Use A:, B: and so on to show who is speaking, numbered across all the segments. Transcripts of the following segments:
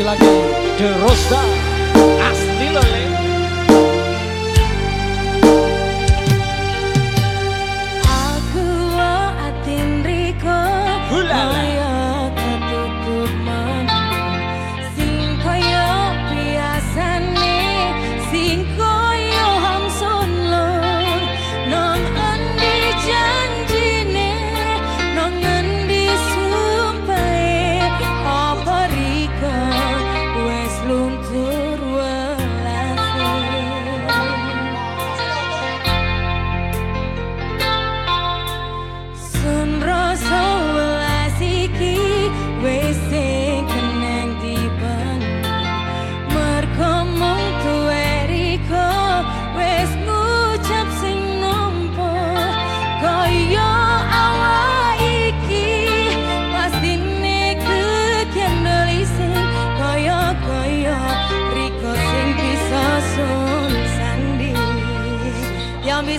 A: silakan Derosda.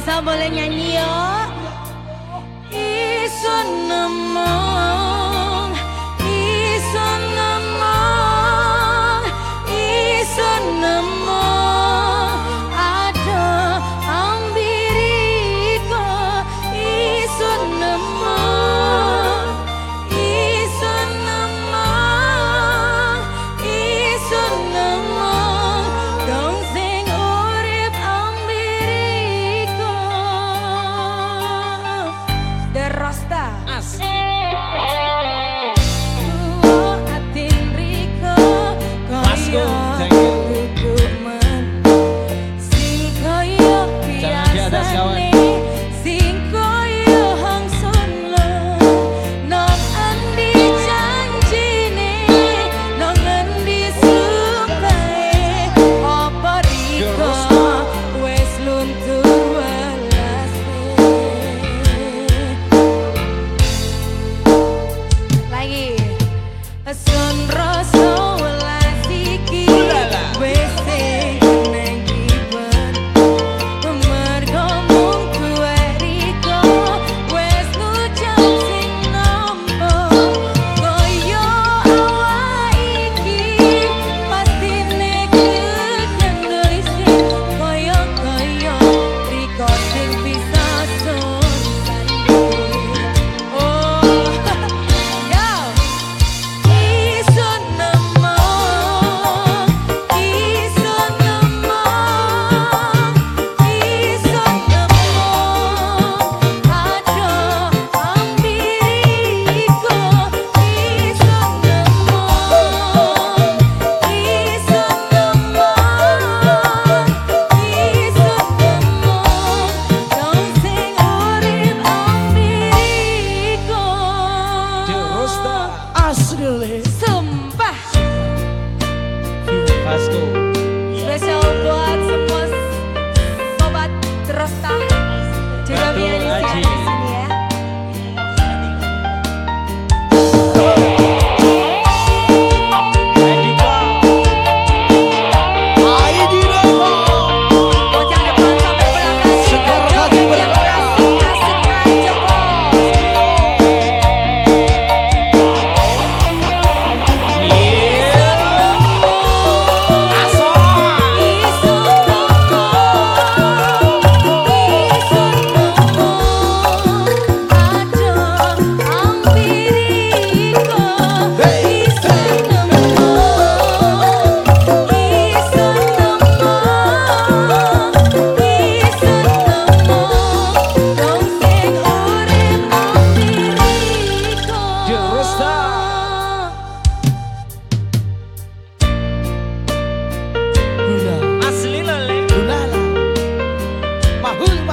B: Bisa boleh
A: Mahul.
B: Iya,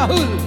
A: Yahoo!